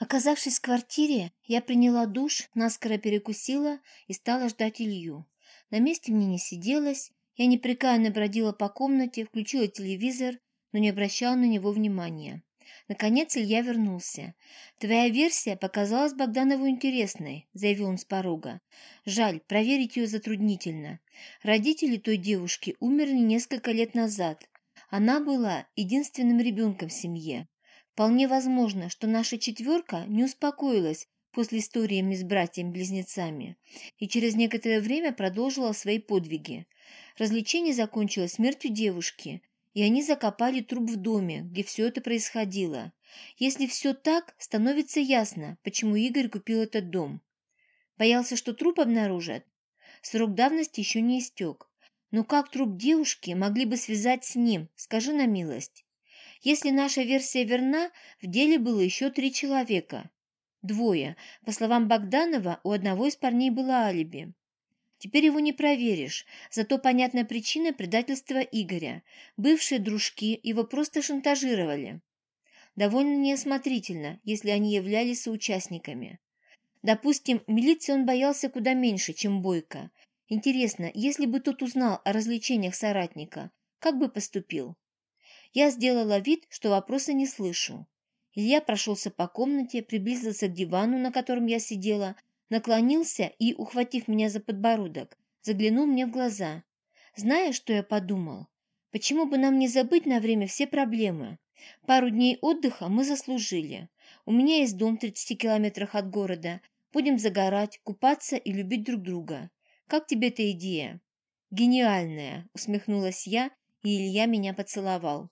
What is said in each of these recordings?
Оказавшись в квартире, я приняла душ, наскоро перекусила и стала ждать Илью. На месте мне не сиделось, я непрекаянно бродила по комнате, включила телевизор, но не обращала на него внимания. Наконец Илья вернулся. «Твоя версия показалась Богданову интересной», — заявил он с порога. «Жаль, проверить ее затруднительно. Родители той девушки умерли несколько лет назад. Она была единственным ребенком в семье. Вполне возможно, что наша четверка не успокоилась после истории с братьями-близнецами и через некоторое время продолжила свои подвиги. Развлечение закончилось смертью девушки, и они закопали труп в доме, где все это происходило. Если все так, становится ясно, почему Игорь купил этот дом. Боялся, что труп обнаружат? Срок давности еще не истек. Но как труп девушки могли бы связать с ним, скажи на милость? Если наша версия верна, в деле было еще три человека. Двое. По словам Богданова, у одного из парней было алиби. Теперь его не проверишь, зато понятная причина предательства Игоря. Бывшие дружки его просто шантажировали. Довольно неосмотрительно, если они являлись соучастниками. Допустим, милиции он боялся куда меньше, чем Бойко. Интересно, если бы тот узнал о развлечениях соратника, как бы поступил? Я сделала вид, что вопроса не слышу. Илья прошелся по комнате, приблизился к дивану, на котором я сидела, наклонился и, ухватив меня за подбородок, заглянул мне в глаза. Знаешь, что я подумал? Почему бы нам не забыть на время все проблемы? Пару дней отдыха мы заслужили. У меня есть дом в 30 километрах от города. Будем загорать, купаться и любить друг друга. Как тебе эта идея? Гениальная, усмехнулась я, и Илья меня поцеловал.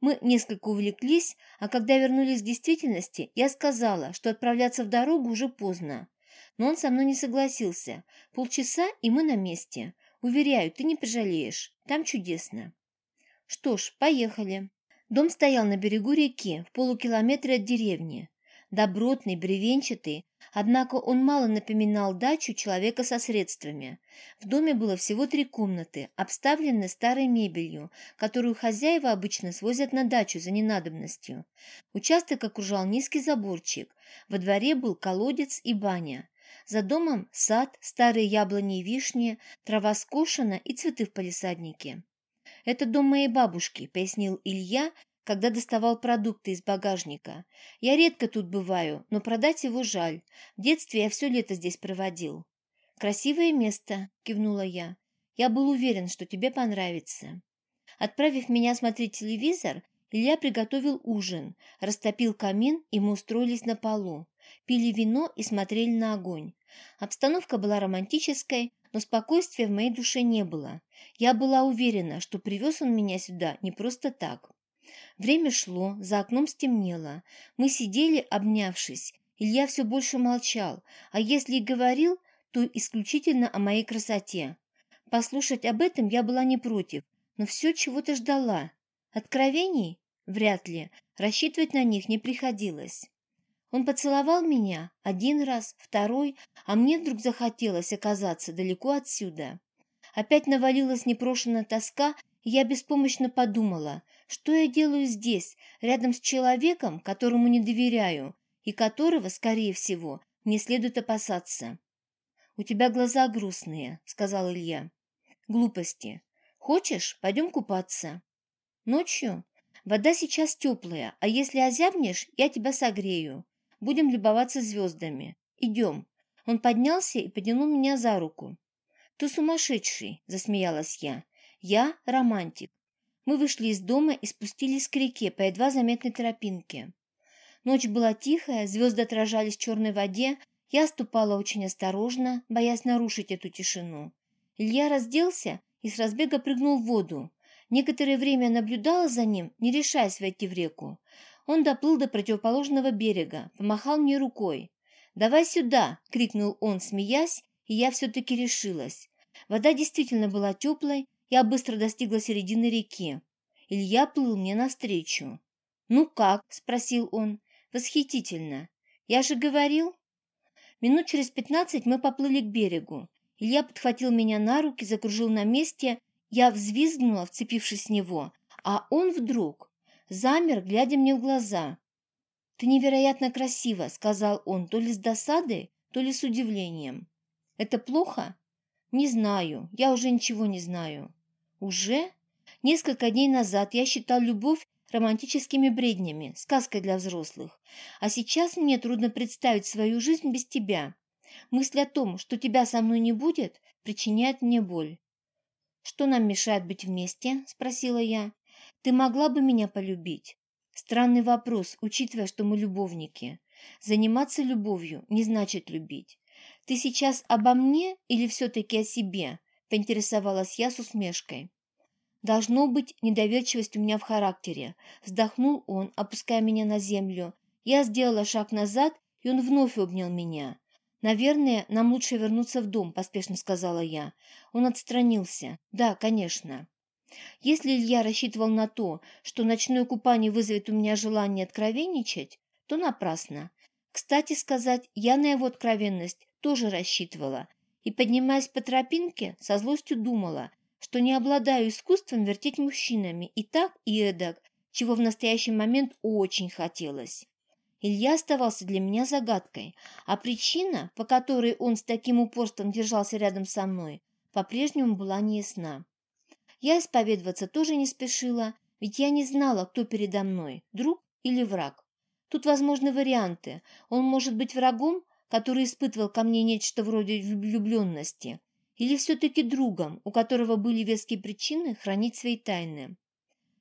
Мы несколько увлеклись, а когда вернулись к действительности, я сказала, что отправляться в дорогу уже поздно. Но он со мной не согласился. Полчаса, и мы на месте. Уверяю, ты не пожалеешь. Там чудесно. Что ж, поехали. Дом стоял на берегу реки, в полукилометре от деревни добротный, бревенчатый, однако он мало напоминал дачу человека со средствами. В доме было всего три комнаты, обставлены старой мебелью, которую хозяева обычно свозят на дачу за ненадобностью. Участок окружал низкий заборчик, во дворе был колодец и баня. За домом сад, старые яблони и вишни, трава скошена и цветы в палисаднике. «Это дом моей бабушки», — пояснил Илья, когда доставал продукты из багажника. Я редко тут бываю, но продать его жаль. В детстве я все лето здесь проводил. «Красивое место», — кивнула я. «Я был уверен, что тебе понравится». Отправив меня смотреть телевизор, Илья приготовил ужин, растопил камин, и мы устроились на полу. Пили вино и смотрели на огонь. Обстановка была романтической, но спокойствия в моей душе не было. Я была уверена, что привез он меня сюда не просто так. Время шло, за окном стемнело. Мы сидели, обнявшись. Илья все больше молчал, а если и говорил, то исключительно о моей красоте. Послушать об этом я была не против, но все чего-то ждала. Откровений? Вряд ли. Рассчитывать на них не приходилось. Он поцеловал меня один раз, второй, а мне вдруг захотелось оказаться далеко отсюда. Опять навалилась непрошенная тоска, и я беспомощно подумала, что я делаю здесь, рядом с человеком, которому не доверяю, и которого, скорее всего, не следует опасаться. «У тебя глаза грустные», — сказал Илья. «Глупости. Хочешь, пойдем купаться?» «Ночью? Вода сейчас теплая, а если озябнешь, я тебя согрею. Будем любоваться звездами. Идем». Он поднялся и потянул меня за руку. «Ты сумасшедший!» — засмеялась я. Я романтик. Мы вышли из дома и спустились к реке по едва заметной тропинке. Ночь была тихая, звезды отражались в черной воде, я ступала очень осторожно, боясь нарушить эту тишину. Илья разделся и с разбега прыгнул в воду. Некоторое время наблюдала за ним, не решаясь войти в реку. Он доплыл до противоположного берега, помахал мне рукой. «Давай сюда!» — крикнул он, смеясь, и я все-таки решилась. Вода действительно была теплой, я быстро достигла середины реки. Илья плыл мне навстречу. «Ну как?» — спросил он. «Восхитительно. Я же говорил...» Минут через пятнадцать мы поплыли к берегу. Илья подхватил меня на руки, закружил на месте. Я взвизгнула, вцепившись в него, а он вдруг замер, глядя мне в глаза. «Ты невероятно красива», — сказал он, то ли с досадой, то ли с удивлением. «Это плохо?» «Не знаю. Я уже ничего не знаю». «Уже?» Несколько дней назад я считал любовь романтическими бреднями, сказкой для взрослых. А сейчас мне трудно представить свою жизнь без тебя. Мысль о том, что тебя со мной не будет, причиняет мне боль. «Что нам мешает быть вместе?» – спросила я. «Ты могла бы меня полюбить?» Странный вопрос, учитывая, что мы любовники. Заниматься любовью не значит любить. «Ты сейчас обо мне или все-таки о себе?» – поинтересовалась я с усмешкой. Должно быть, недоверчивость у меня в характере. Вздохнул он, опуская меня на землю. Я сделала шаг назад, и он вновь обнял меня. «Наверное, нам лучше вернуться в дом», – поспешно сказала я. Он отстранился. «Да, конечно». Если Илья рассчитывал на то, что ночное купание вызовет у меня желание откровенничать, то напрасно. Кстати сказать, я на его откровенность тоже рассчитывала, и, поднимаясь по тропинке, со злостью думала, что не обладаю искусством вертеть мужчинами и так, и эдак, чего в настоящий момент очень хотелось. Илья оставался для меня загадкой, а причина, по которой он с таким упорством держался рядом со мной, по-прежнему была неясна. Я исповедоваться тоже не спешила, ведь я не знала, кто передо мной, друг или враг. Тут возможны варианты. Он может быть врагом, который испытывал ко мне нечто вроде влюбленности, или все-таки другом, у которого были веские причины хранить свои тайны?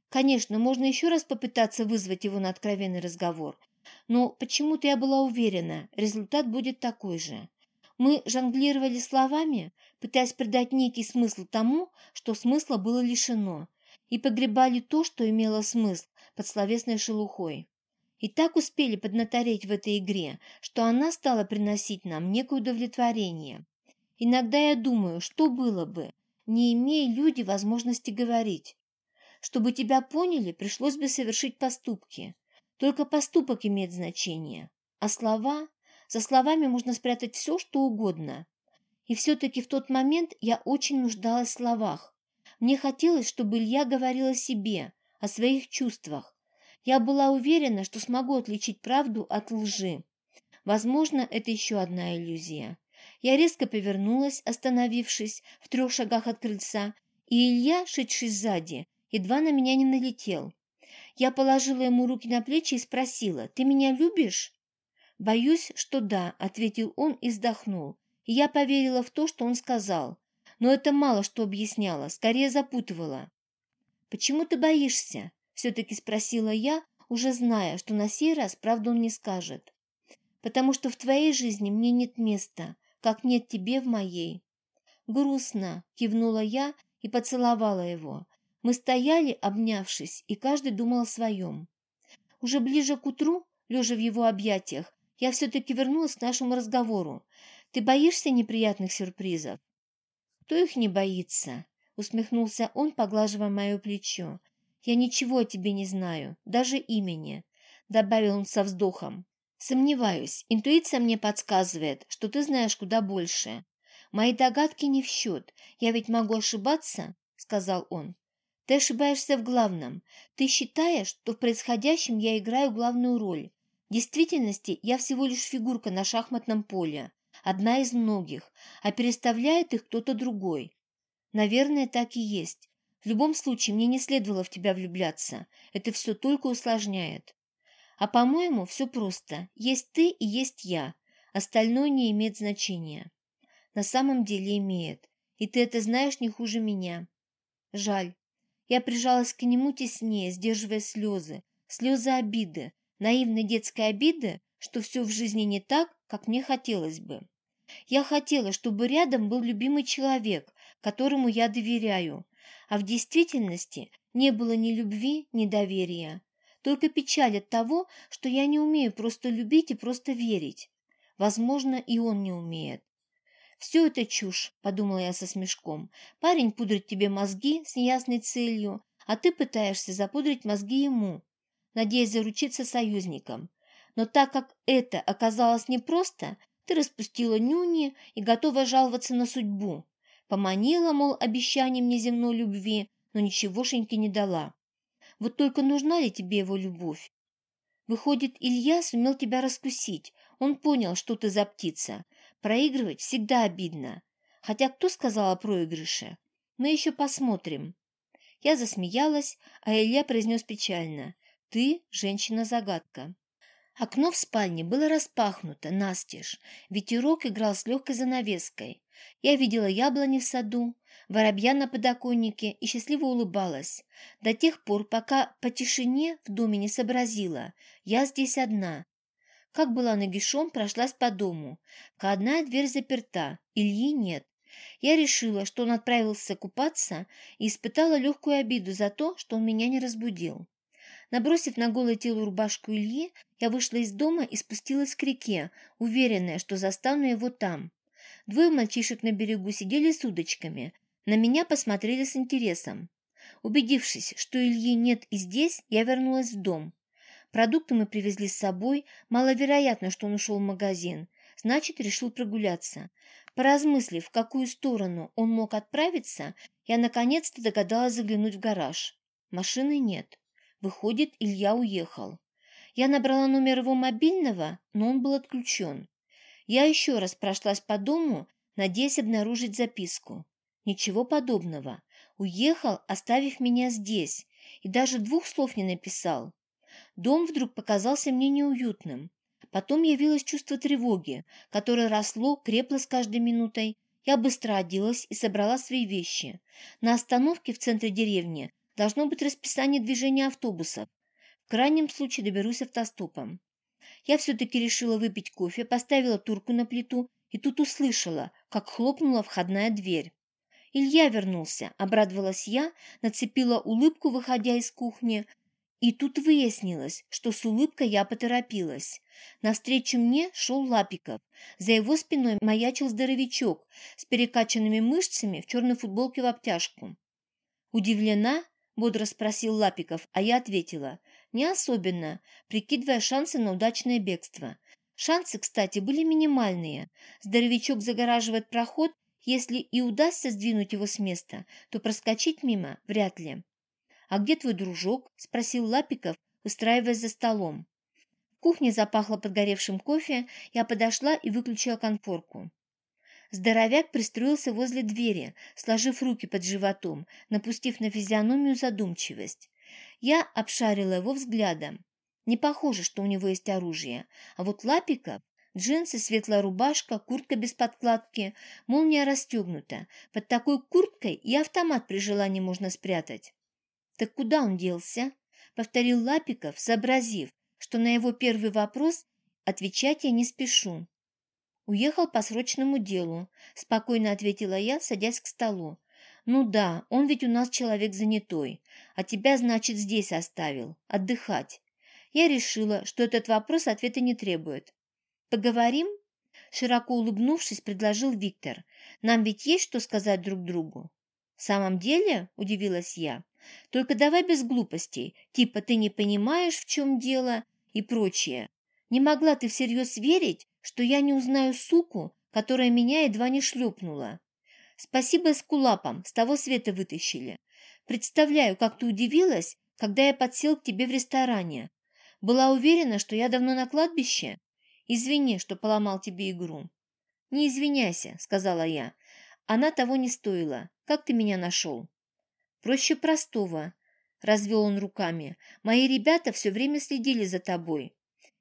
Конечно, можно еще раз попытаться вызвать его на откровенный разговор, но почему-то я была уверена, результат будет такой же. Мы жонглировали словами, пытаясь придать некий смысл тому, что смысла было лишено, и погребали то, что имело смысл, под словесной шелухой. И так успели поднатореть в этой игре, что она стала приносить нам некое удовлетворение. Иногда я думаю, что было бы, не имея люди возможности говорить. Чтобы тебя поняли, пришлось бы совершить поступки. Только поступок имеет значение. А слова? За словами можно спрятать все, что угодно. И все-таки в тот момент я очень нуждалась в словах. Мне хотелось, чтобы Илья говорил о себе, о своих чувствах. Я была уверена, что смогу отличить правду от лжи. Возможно, это еще одна иллюзия. Я резко повернулась, остановившись в трех шагах от крыльца, и Илья, шедший сзади, едва на меня не налетел. Я положила ему руки на плечи и спросила, «Ты меня любишь?» «Боюсь, что да», — ответил он и вздохнул. И я поверила в то, что он сказал. Но это мало что объясняло, скорее запутывало. «Почему ты боишься?» — все-таки спросила я, уже зная, что на сей раз правду он не скажет. «Потому что в твоей жизни мне нет места, как нет тебе в моей». «Грустно», — кивнула я и поцеловала его. Мы стояли, обнявшись, и каждый думал о своем. Уже ближе к утру, лежа в его объятиях, я все-таки вернулась к нашему разговору. «Ты боишься неприятных сюрпризов?» «Кто их не боится?» — усмехнулся он, поглаживая мое плечо. «Я ничего о тебе не знаю, даже имени», — добавил он со вздохом. Сомневаюсь, интуиция мне подсказывает, что ты знаешь куда больше. Мои догадки не в счет, я ведь могу ошибаться, сказал он. Ты ошибаешься в главном. Ты считаешь, что в происходящем я играю главную роль. В действительности я всего лишь фигурка на шахматном поле, одна из многих, а переставляет их кто-то другой. Наверное, так и есть. В любом случае, мне не следовало в тебя влюбляться. Это все только усложняет. А по-моему, все просто. Есть ты и есть я. Остальное не имеет значения. На самом деле имеет. И ты это знаешь не хуже меня. Жаль. Я прижалась к нему теснее, сдерживая слезы. Слезы обиды. Наивной детской обиды, что все в жизни не так, как мне хотелось бы. Я хотела, чтобы рядом был любимый человек, которому я доверяю, а в действительности не было ни любви, ни доверия. Только печаль от того, что я не умею просто любить и просто верить. Возможно, и он не умеет. «Все это чушь», — подумала я со смешком. «Парень пудрит тебе мозги с неясной целью, а ты пытаешься запудрить мозги ему, надеясь заручиться союзником. Но так как это оказалось непросто, ты распустила нюни и готова жаловаться на судьбу. Поманила, мол, обещанием неземной любви, но ничегошеньки не дала. Вот только нужна ли тебе его любовь? Выходит, Илья сумел тебя раскусить. Он понял, что ты за птица. Проигрывать всегда обидно. Хотя кто сказал о проигрыше? Мы еще посмотрим. Я засмеялась, а Илья произнес печально. Ты женщина-загадка. Окно в спальне было распахнуто, настежь. Ветерок играл с легкой занавеской. Я видела яблони в саду, воробья на подоконнике и счастливо улыбалась. До тех пор, пока по тишине в доме не сообразила. Я здесь одна. Как была нагишом, прошлась по дому. Входная дверь заперта, Ильи нет. Я решила, что он отправился купаться и испытала легкую обиду за то, что он меня не разбудил. Набросив на голое тело рубашку Ильи, я вышла из дома и спустилась к реке, уверенная, что застану его там. Двое мальчишек на берегу сидели с удочками. На меня посмотрели с интересом. Убедившись, что Ильи нет и здесь, я вернулась в дом. Продукты мы привезли с собой, маловероятно, что он ушел в магазин. Значит, решил прогуляться. Поразмыслив, в какую сторону он мог отправиться, я наконец-то догадалась заглянуть в гараж. Машины нет. Выходит, Илья уехал. Я набрала номер его мобильного, но он был отключен. Я еще раз прошлась по дому, надеясь обнаружить записку. Ничего подобного. Уехал, оставив меня здесь, и даже двух слов не написал. Дом вдруг показался мне неуютным. Потом явилось чувство тревоги, которое росло, крепло с каждой минутой. Я быстро оделась и собрала свои вещи. На остановке в центре деревни Должно быть расписание движения автобусов. В крайнем случае доберусь автостопом. Я все-таки решила выпить кофе, поставила турку на плиту и тут услышала, как хлопнула входная дверь. Илья вернулся, обрадовалась я, нацепила улыбку, выходя из кухни, и тут выяснилось, что с улыбкой я поторопилась. Навстречу мне шел Лапиков. За его спиной маячил здоровячок с перекачанными мышцами в черной футболке в обтяжку. Удивлена, бодро спросил Лапиков, а я ответила. Не особенно, прикидывая шансы на удачное бегство. Шансы, кстати, были минимальные. Здоровячок загораживает проход, если и удастся сдвинуть его с места, то проскочить мимо вряд ли. «А где твой дружок?» – спросил Лапиков, устраиваясь за столом. В кухне запахло подгоревшим кофе, я подошла и выключила конфорку. Здоровяк пристроился возле двери, сложив руки под животом, напустив на физиономию задумчивость. Я обшарила его взглядом. Не похоже, что у него есть оружие. А вот Лапиков Джинсы, светлая рубашка, куртка без подкладки, молния расстегнута. Под такой курткой и автомат при желании можно спрятать. «Так куда он делся?» — повторил Лапиков, сообразив, что на его первый вопрос отвечать я не спешу. «Уехал по срочному делу», – спокойно ответила я, садясь к столу. «Ну да, он ведь у нас человек занятой, а тебя, значит, здесь оставил, отдыхать». Я решила, что этот вопрос ответа не требует. «Поговорим?» Широко улыбнувшись, предложил Виктор. «Нам ведь есть что сказать друг другу?» «В самом деле?» – удивилась я. «Только давай без глупостей, типа ты не понимаешь, в чем дело и прочее. Не могла ты всерьез верить, что я не узнаю суку, которая меня едва не шлепнула. Спасибо скулапам, с того света вытащили. Представляю, как ты удивилась, когда я подсел к тебе в ресторане. Была уверена, что я давно на кладбище? Извини, что поломал тебе игру. Не извиняйся, сказала я. Она того не стоила. Как ты меня нашел? Проще простого. Развел он руками. Мои ребята все время следили за тобой.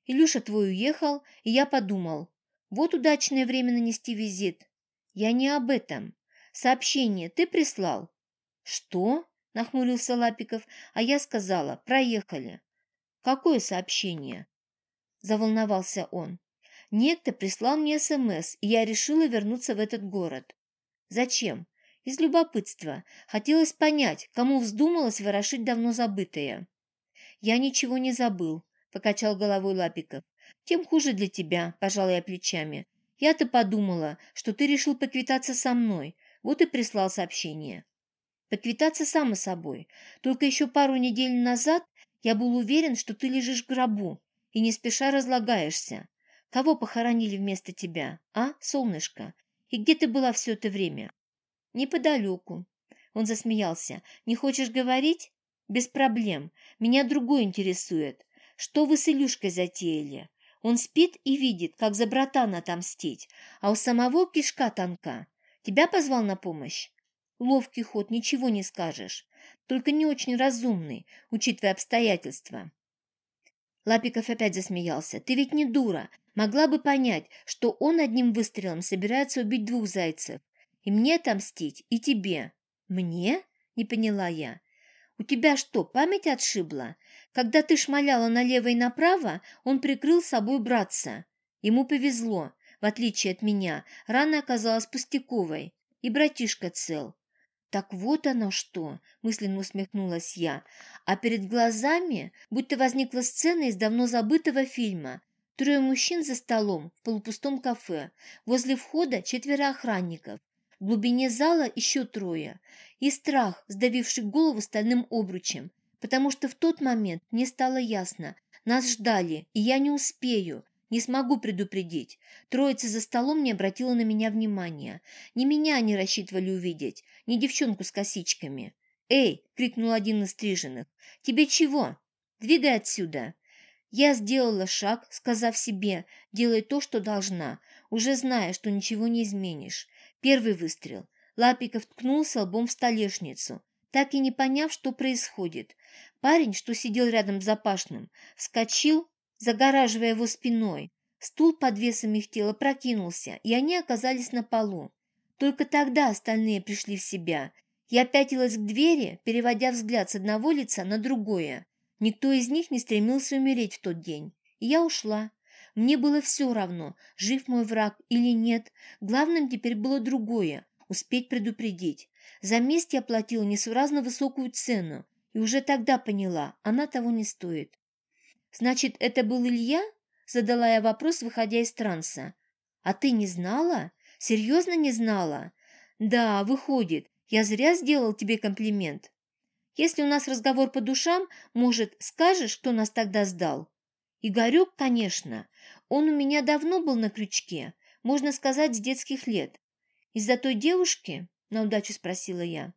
Илюша твой уехал, и я подумал, вот удачное время нанести визит. Я не об этом. Сообщение ты прислал? Что? Нахмурился Лапиков, а я сказала, проехали. Какое сообщение? Заволновался он. Некто прислал мне СМС, и я решила вернуться в этот город. Зачем? Из любопытства. Хотелось понять, кому вздумалось ворошить давно забытое. Я ничего не забыл, — покачал головой Лапиков. «Тем хуже для тебя», — пожал плечами. «Я-то подумала, что ты решил поквитаться со мной, вот и прислал сообщение». «Поквитаться само собой. Только еще пару недель назад я был уверен, что ты лежишь в гробу и не спеша разлагаешься. Кого похоронили вместо тебя, а, солнышко? И где ты была все это время?» «Неподалеку». Он засмеялся. «Не хочешь говорить?» «Без проблем. Меня другое интересует. что вы с Илюшкой затеяли? Он спит и видит, как за братана отомстить, а у самого кишка тонка. Тебя позвал на помощь? Ловкий ход, ничего не скажешь. Только не очень разумный, учитывая обстоятельства. Лапиков опять засмеялся. «Ты ведь не дура. Могла бы понять, что он одним выстрелом собирается убить двух зайцев. И мне отомстить, и тебе». «Мне?» — не поняла я. «У тебя что, память отшибла? Когда ты шмаляла налево и направо, он прикрыл собой братца. Ему повезло. В отличие от меня, рана оказалась пустяковой. И братишка цел. «Так вот оно что!» – мысленно усмехнулась я. А перед глазами будто возникла сцена из давно забытого фильма. Трое мужчин за столом в полупустом кафе. Возле входа четверо охранников. В глубине зала еще трое. И страх, сдавивший голову стальным обручем. Потому что в тот момент мне стало ясно. Нас ждали, и я не успею. Не смогу предупредить. Троица за столом не обратила на меня внимания. Не меня они рассчитывали увидеть, не девчонку с косичками. «Эй!» — крикнул один из стриженных. «Тебе чего? Двигай отсюда!» Я сделала шаг, сказав себе, делай то, что должна, уже зная, что ничего не изменишь. Первый выстрел. Лапиков ткнулся лбом в столешницу, так и не поняв, что происходит. Парень, что сидел рядом с Запашным, вскочил, загораживая его спиной. Стул под весом их тела прокинулся, и они оказались на полу. Только тогда остальные пришли в себя. Я пятилась к двери, переводя взгляд с одного лица на другое. Никто из них не стремился умереть в тот день. И я ушла. Мне было все равно, жив мой враг или нет. Главным теперь было другое – успеть предупредить. За месть я платила несуразно высокую цену, и уже тогда поняла, она того не стоит. «Значит, это был Илья?» — задала я вопрос, выходя из транса. «А ты не знала? Серьезно не знала?» «Да, выходит, я зря сделал тебе комплимент. Если у нас разговор по душам, может, скажешь, кто нас тогда сдал?» «Игорек, конечно. Он у меня давно был на крючке, можно сказать, с детских лет. Из-за той девушки?» — на удачу спросила я.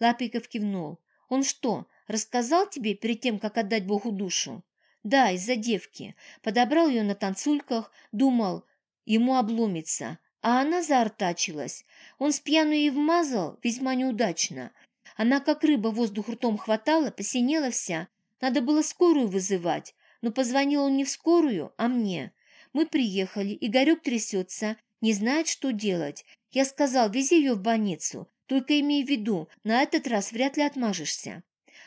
Лапиков кивнул. «Он что, рассказал тебе перед тем, как отдать Богу душу?» Да, из-за девки. Подобрал ее на танцульках, думал, ему обломится. А она заортачилась. Он с пьяну ей вмазал весьма неудачно. Она, как рыба, воздух ртом хватала, посинела вся. Надо было скорую вызывать. Но позвонил он не в скорую, а мне. Мы приехали, Игорек трясется, не знает, что делать. Я сказал, вези ее в больницу. Только имей в виду, на этот раз вряд ли отмажешься.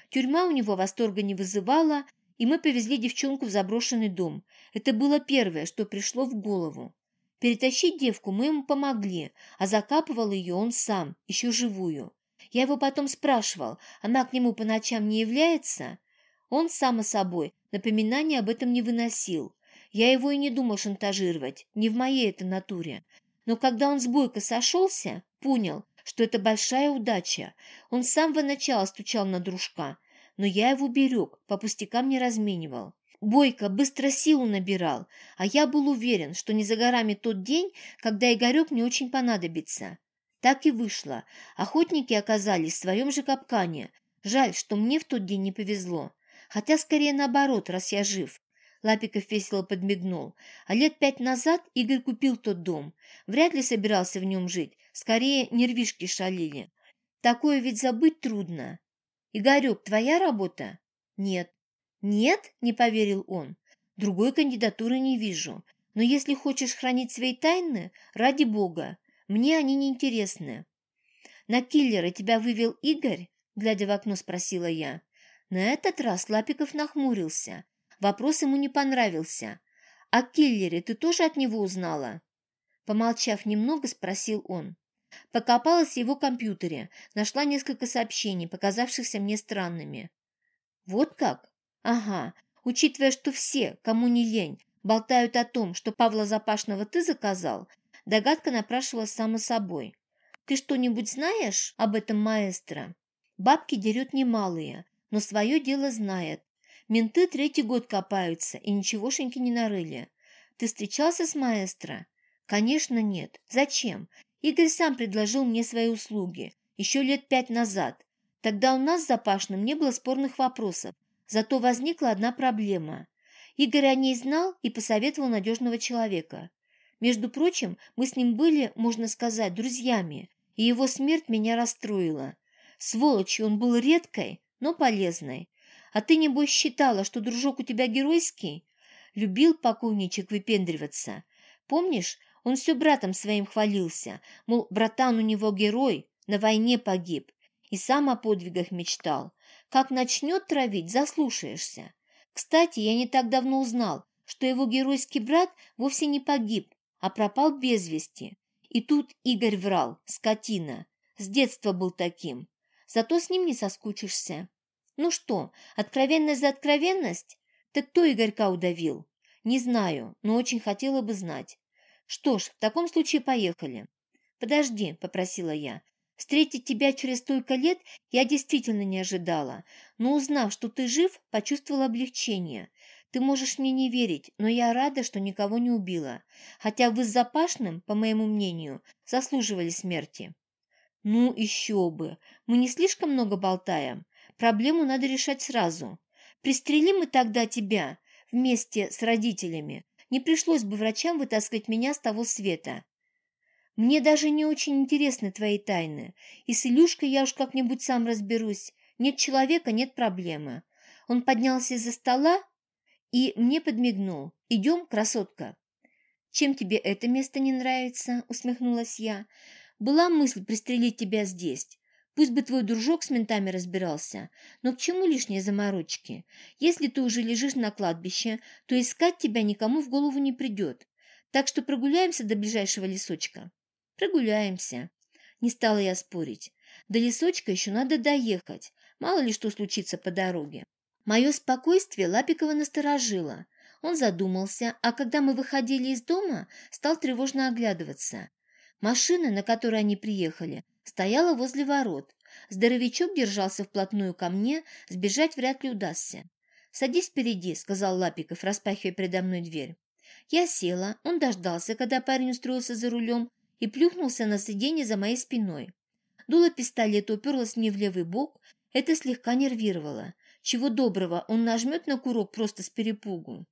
Тюрьма у него восторга не вызывала, и мы повезли девчонку в заброшенный дом. Это было первое, что пришло в голову. Перетащить девку мы ему помогли, а закапывал ее он сам, еще живую. Я его потом спрашивал, она к нему по ночам не является? Он, само собой, напоминания об этом не выносил. Я его и не думал шантажировать, не в моей это натуре. Но когда он с Бойко сошелся, понял, что это большая удача. Он с самого начала стучал на дружка – но я его берег, по пустякам не разменивал. Бойко быстро силу набирал, а я был уверен, что не за горами тот день, когда Игорек мне очень понадобится. Так и вышло. Охотники оказались в своем же капкане. Жаль, что мне в тот день не повезло. Хотя скорее наоборот, раз я жив. Лапиков весело подмигнул. А лет пять назад Игорь купил тот дом. Вряд ли собирался в нем жить. Скорее, нервишки шалили. Такое ведь забыть трудно. «Игорек, твоя работа?» «Нет». «Нет?» – не поверил он. «Другой кандидатуры не вижу. Но если хочешь хранить свои тайны, ради бога, мне они не интересны». «На киллера тебя вывел Игорь?» – глядя в окно, спросила я. На этот раз Лапиков нахмурился. Вопрос ему не понравился. «О киллере ты тоже от него узнала?» Помолчав немного, спросил он. Покопалась в его компьютере, нашла несколько сообщений, показавшихся мне странными. Вот как? Ага, учитывая, что все, кому не лень, болтают о том, что Павла Запашного ты заказал, догадка напрашивалась само собой. Ты что-нибудь знаешь об этом маэстро? Бабки дерет немалые, но свое дело знает. Менты третий год копаются и ничегошеньки не нарыли. Ты встречался с маэстро? Конечно, нет. Зачем? Игорь сам предложил мне свои услуги еще лет пять назад. Тогда у нас с Запашным не было спорных вопросов, зато возникла одна проблема. Игорь о ней знал и посоветовал надежного человека. Между прочим, мы с ним были, можно сказать, друзьями, и его смерть меня расстроила. Сволочью он был редкой, но полезной. А ты, небось, считала, что дружок у тебя геройский? Любил покойничек выпендриваться. Помнишь, он все братом своим хвалился, мол, братан у него герой, на войне погиб, и сам о подвигах мечтал. Как начнет травить, заслушаешься. Кстати, я не так давно узнал, что его геройский брат вовсе не погиб, а пропал без вести. И тут Игорь врал, скотина. С детства был таким. Зато с ним не соскучишься. Ну что, откровенность за откровенность? Ты кто Игорька удавил? Не знаю, но очень хотела бы знать. Что ж, в таком случае поехали. Подожди, попросила я. Встретить тебя через столько лет я действительно не ожидала, но узнав, что ты жив, почувствовала облегчение. Ты можешь мне не верить, но я рада, что никого не убила, хотя вы с Запашным, по моему мнению, заслуживали смерти. Ну, еще бы. Мы не слишком много болтаем. Проблему надо решать сразу. Пристрелим мы тогда тебя вместе с родителями. Не пришлось бы врачам вытаскивать меня с того света. Мне даже не очень интересны твои тайны. И с Илюшкой я уж как-нибудь сам разберусь. Нет человека, нет проблемы. Он поднялся из-за стола и мне подмигнул. «Идем, красотка». «Чем тебе это место не нравится?» — усмехнулась я. «Была мысль пристрелить тебя здесь. Пусть бы твой дружок с ментами разбирался, но к чему лишние заморочки? Если ты уже лежишь на кладбище, то искать тебя никому в голову не придет. Так что прогуляемся до ближайшего лесочка». «Прогуляемся». Не стала я спорить. До лесочка еще надо доехать. Мало ли что случится по дороге. Мое спокойствие Лапикова насторожило. Он задумался, а когда мы выходили из дома, стал тревожно оглядываться. Машина, на которой они приехали, стояла возле ворот. Здоровячок держался вплотную ко мне, сбежать вряд ли удастся. «Садись впереди», — сказал Лапиков, распахивая передо мной дверь. Я села, он дождался, когда парень устроился за рулем, и плюхнулся на сиденье за моей спиной. Дуло пистолета уперлось мне в левый бок, это слегка нервировало. Чего доброго, он нажмет на курок просто с перепугу.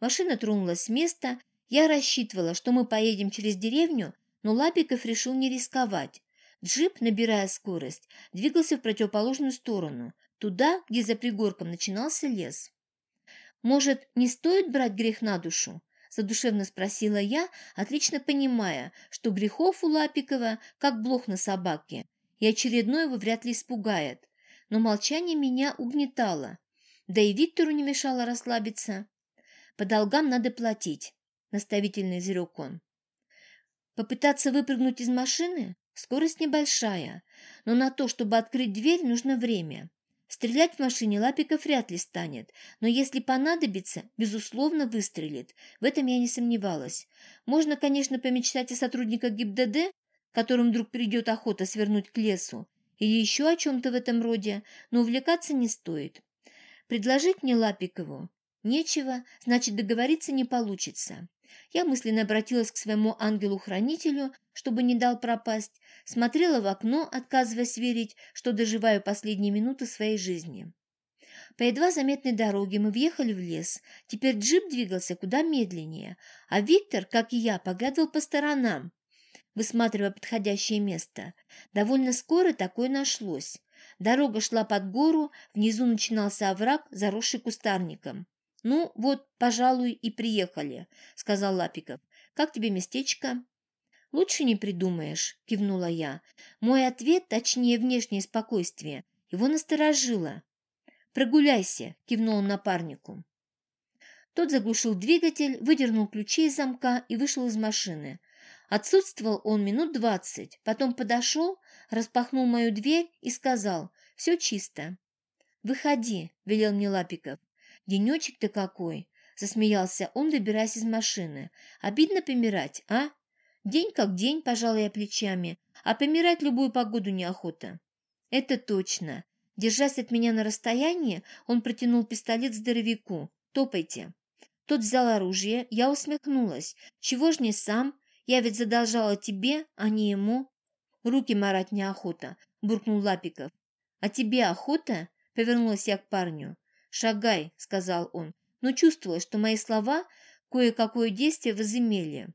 Машина тронулась с места. Я рассчитывала, что мы поедем через деревню, но Лапиков решил не рисковать. Джип, набирая скорость, двигался в противоположную сторону, туда, где за пригорком начинался лес. «Может, не стоит брать грех на душу?» – задушевно спросила я, отлично понимая, что грехов у Лапикова как блох на собаке, и очередной его вряд ли испугает но молчание меня угнетало, да и Виктору не мешало расслабиться. «По долгам надо платить», — наставительно изрек он. Попытаться выпрыгнуть из машины? Скорость небольшая, но на то, чтобы открыть дверь, нужно время. Стрелять в машине Лапиков вряд ли станет, но если понадобится, безусловно, выстрелит. В этом я не сомневалась. Можно, конечно, помечтать о сотрудниках ГИБДД, которым вдруг придет охота свернуть к лесу, или еще о чем-то в этом роде, но увлекаться не стоит. Предложить мне Лапикову? Нечего, значит, договориться не получится. Я мысленно обратилась к своему ангелу-хранителю, чтобы не дал пропасть, смотрела в окно, отказываясь верить, что доживаю последние минуты своей жизни. По едва заметной дороге мы въехали в лес. Теперь джип двигался куда медленнее, а Виктор, как и я, поглядывал по сторонам, высматривая подходящее место. Довольно скоро такое нашлось. Дорога шла под гору, внизу начинался овраг, заросший кустарником. «Ну, вот, пожалуй, и приехали», — сказал Лапиков. «Как тебе местечко?» «Лучше не придумаешь», — кивнула я. Мой ответ, точнее, внешнее спокойствие, его насторожило. «Прогуляйся», — кивнул он напарнику. Тот заглушил двигатель, выдернул ключи из замка и вышел из машины. Отсутствовал он минут двадцать, потом подошел, распахнул мою дверь и сказал «Все чисто». «Выходи», — велел мне Лапиков. «Денечек-то какой!» — засмеялся он, выбираясь из машины. «Обидно помирать, а?» «День как день», — пожал я плечами, «а помирать любую погоду неохота». «Это точно». Держась от меня на расстоянии, он протянул пистолет здоровяку. «Топайте». Тот взял оружие, я усмехнулась. «Чего ж не сам?» Я ведь задолжала тебе, а не ему. Руки марать неохота, буркнул Лапиков. А тебе охота? Повернулась я к парню. Шагай, сказал он. но чувствовала, что мои слова кое-какое действие возымели.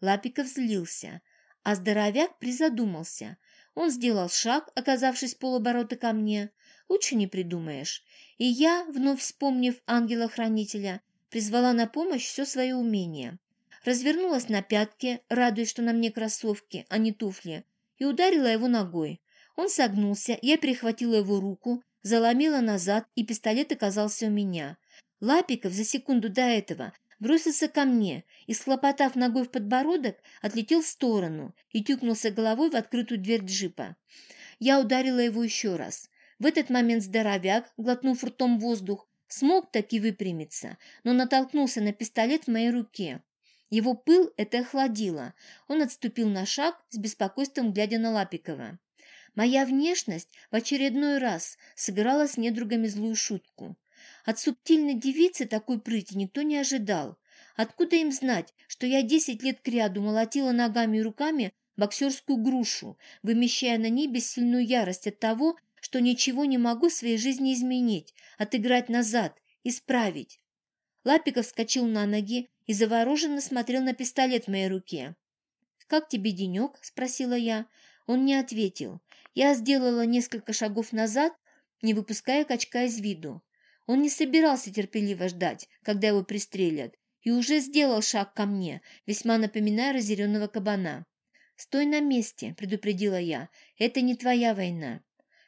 Лапиков злился, а здоровяк призадумался. Он сделал шаг, оказавшись полоборота ко мне. Лучше не придумаешь. И я, вновь вспомнив ангела-хранителя, призвала на помощь все свое умение. Развернулась на пятке, радуясь, что на мне кроссовки, а не туфли, и ударила его ногой. Он согнулся, я перехватила его руку, заломила назад, и пистолет оказался у меня. Лапиков за секунду до этого бросился ко мне и, схлопотав ногой в подбородок, отлетел в сторону и тюкнулся головой в открытую дверь джипа. Я ударила его еще раз. В этот момент здоровяк, глотнув ртом воздух, смог таки выпрямиться, но натолкнулся на пистолет в моей руке. Его пыл это охладило. Он отступил на шаг, с беспокойством глядя на Лапикова. Моя внешность в очередной раз сыграла с недругами злую шутку. От субтильной девицы такой прыти никто не ожидал. Откуда им знать, что я десять лет кряду молотила ногами и руками боксерскую грушу, вымещая на ней бессильную ярость от того, что ничего не могу в своей жизни изменить, отыграть назад, исправить. Лапиков вскочил на ноги и завороженно смотрел на пистолет в моей руке. «Как тебе денек?» – спросила я. Он не ответил. Я сделала несколько шагов назад, не выпуская качка из виду. Он не собирался терпеливо ждать, когда его пристрелят, и уже сделал шаг ко мне, весьма напоминая разъяренного кабана. «Стой на месте», — предупредила я, — «это не твоя война».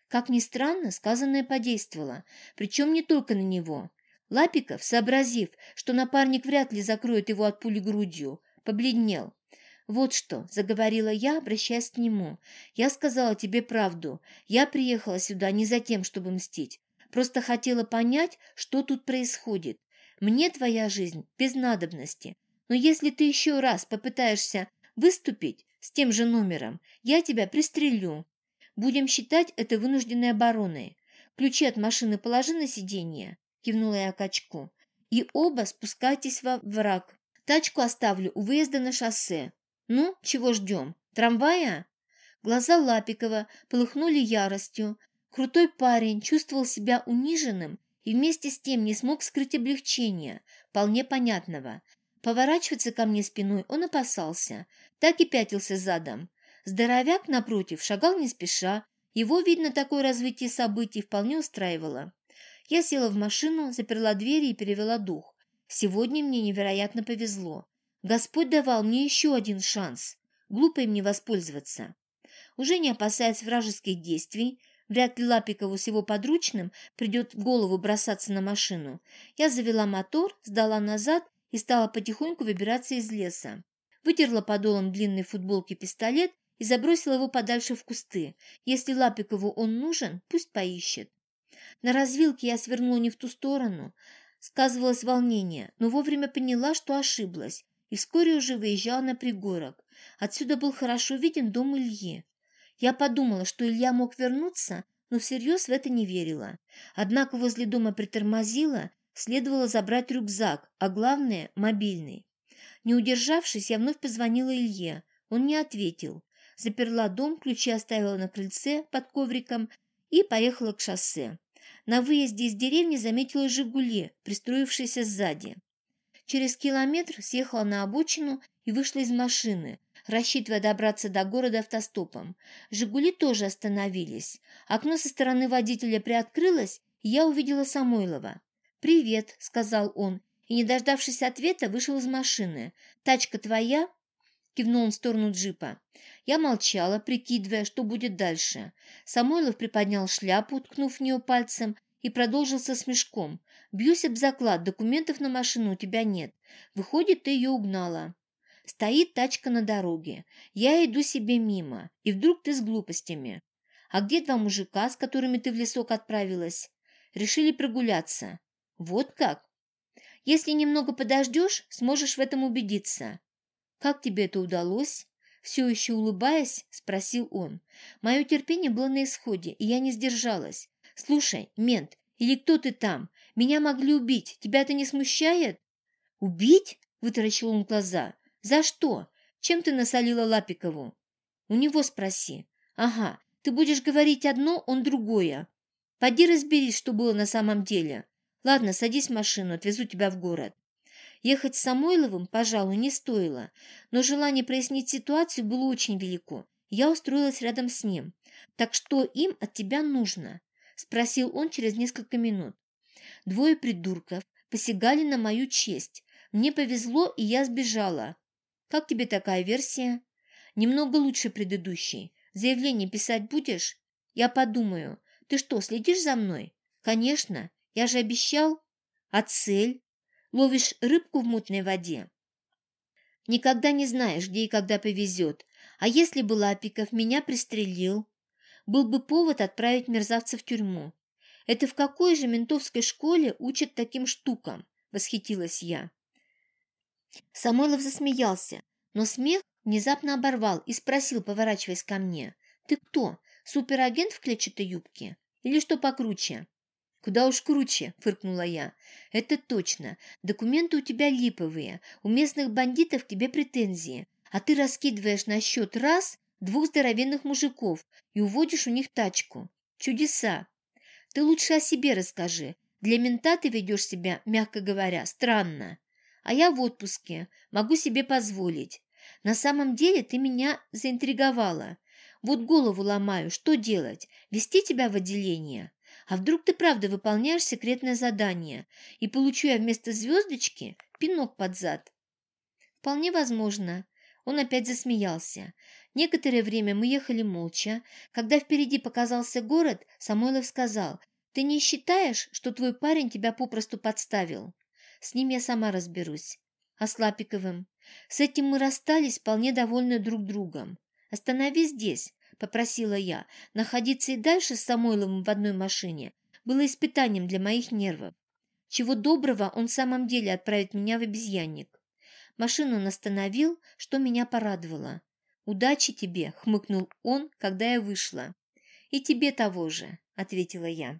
Как ни странно, сказанное подействовало, причем не только на него. Лапиков, сообразив, что напарник вряд ли закроет его от пули грудью, побледнел. «Вот что», — заговорила я, обращаясь к нему, — «я сказала тебе правду. Я приехала сюда не за тем, чтобы мстить. Просто хотела понять, что тут происходит. Мне твоя жизнь без надобности. Но если ты еще раз попытаешься выступить с тем же номером, я тебя пристрелю. Будем считать это вынужденной обороной. Ключи от машины положи на сиденье кивнула я качку. «И оба спускайтесь во враг. Тачку оставлю у выезда на шоссе. Ну, чего ждем? Трамвая?» Глаза Лапикова полыхнули яростью. Крутой парень чувствовал себя униженным и вместе с тем не смог скрыть облегчения, вполне понятного. Поворачиваться ко мне спиной он опасался, так и пятился задом. Здоровяк, напротив, шагал не спеша, его, видно, такое развитие событий вполне устраивало. Я села в машину, заперла двери и перевела дух. Сегодня мне невероятно повезло. Господь давал мне еще один шанс. Глупо им не воспользоваться. Уже не опасаясь вражеских действий, вряд ли Лапикову с его подручным придет в голову бросаться на машину, я завела мотор, сдала назад и стала потихоньку выбираться из леса. Вытерла подолом длинной футболки пистолет и забросила его подальше в кусты. Если Лапикову он нужен, пусть поищет. На развилке я свернула не в ту сторону. Сказывалось волнение, но вовремя поняла, что ошиблась, и вскоре уже выезжала на пригорок. Отсюда был хорошо виден дом Ильи. Я подумала, что Илья мог вернуться, но всерьез в это не верила. Однако возле дома притормозила, следовало забрать рюкзак, а главное – мобильный. Не удержавшись, я вновь позвонила Илье. Он не ответил. Заперла дом, ключи оставила на крыльце под ковриком и поехала к шоссе. На выезде из деревни заметила «Жигули», пристроившийся сзади. Через километр съехала на обочину и вышла из машины, рассчитывая добраться до города автостопом. «Жигули» тоже остановились. Окно со стороны водителя приоткрылось, и я увидела Самойлова. «Привет», — сказал он, и, не дождавшись ответа, вышел из машины. «Тачка твоя?» кивнул он в сторону джипа. Я молчала, прикидывая, что будет дальше. Самойлов приподнял шляпу, ткнув в нее пальцем, и продолжил со смешком. «Бьюсь об заклад, документов на машину у тебя нет. Выходит, ты ее угнала». Стоит тачка на дороге. Я иду себе мимо, и вдруг ты с глупостями. А где два мужика, с которыми ты в лесок отправилась? Решили прогуляться. Вот как? Если немного подождешь, сможешь в этом убедиться. «Как тебе это удалось?» Все еще улыбаясь, спросил он. Мое терпение было на исходе, и я не сдержалась. «Слушай, мент, или кто ты там? Меня могли убить. Тебя это не смущает?» «Убить?» — вытаращил он глаза. «За что? Чем ты насолила Лапикову?» «У него спроси». «Ага, ты будешь говорить одно, он другое. Поди разберись, что было на самом деле». Ладно, садись в машину, отвезу тебя в город. Ехать с Самойловым, пожалуй, не стоило, но желание прояснить ситуацию было очень велико. Я устроилась рядом с ним. «Так что им от тебя нужно?» – спросил он через несколько минут. Двое придурков посягали на мою честь. Мне повезло, и я сбежала. Как тебе такая версия? Немного лучше предыдущей. Заявление писать будешь? Я подумаю. Ты что, следишь за мной? Конечно. Я же обещал. А цель? Ловишь рыбку в мутной воде? Никогда не знаешь, где и когда повезет. А если бы Лапиков меня пристрелил? Был бы повод отправить мерзавца в тюрьму. Это в какой же ментовской школе учат таким штукам? Восхитилась я. Самойлов засмеялся, но смех внезапно оборвал и спросил, поворачиваясь ко мне. «Ты кто, суперагент в клетчатой юбке? Или что покруче?» «Куда уж круче», — фыркнула я. «Это точно. Документы у тебя липовые. У местных бандитов к тебе претензии. А ты раскидываешь на счет раз двух здоровенных мужиков и уводишь у них тачку. Чудеса. Ты лучше о себе расскажи. Для мента ты ведешь себя, мягко говоря, странно. А я в отпуске, могу себе позволить. На самом деле ты меня заинтриговала. Вот голову ломаю, что делать? Вести тебя в отделение? А вдруг ты правда выполняешь секретное задание, и получу я вместо звездочки пинок под зад? Вполне возможно. Он опять засмеялся. Некоторое время мы ехали молча. Когда впереди показался город, Самойлов сказал, «Ты не считаешь, что твой парень тебя попросту подставил? С ним я сама разберусь. А с Лапиковым? С этим мы расстались, вполне довольны друг другом. Остановись здесь, — попросила я. Находиться и дальше с Самойловым в одной машине было испытанием для моих нервов. Чего доброго он в самом деле отправит меня в обезьянник. Машину он остановил, что меня порадовало. «Удачи тебе!» — хмыкнул он, когда я вышла. «И тебе того же!» — ответила я.